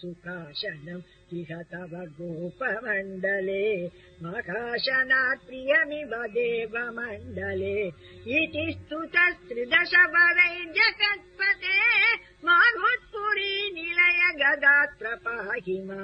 सुकाशनम् तव गोपमण्डले मकाशनात् प्रियमिव देवमण्डले। इति स्तुतसृदश वद जकते माघोत्पुरी निलय गदात् प्रपाहि मा